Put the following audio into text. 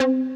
you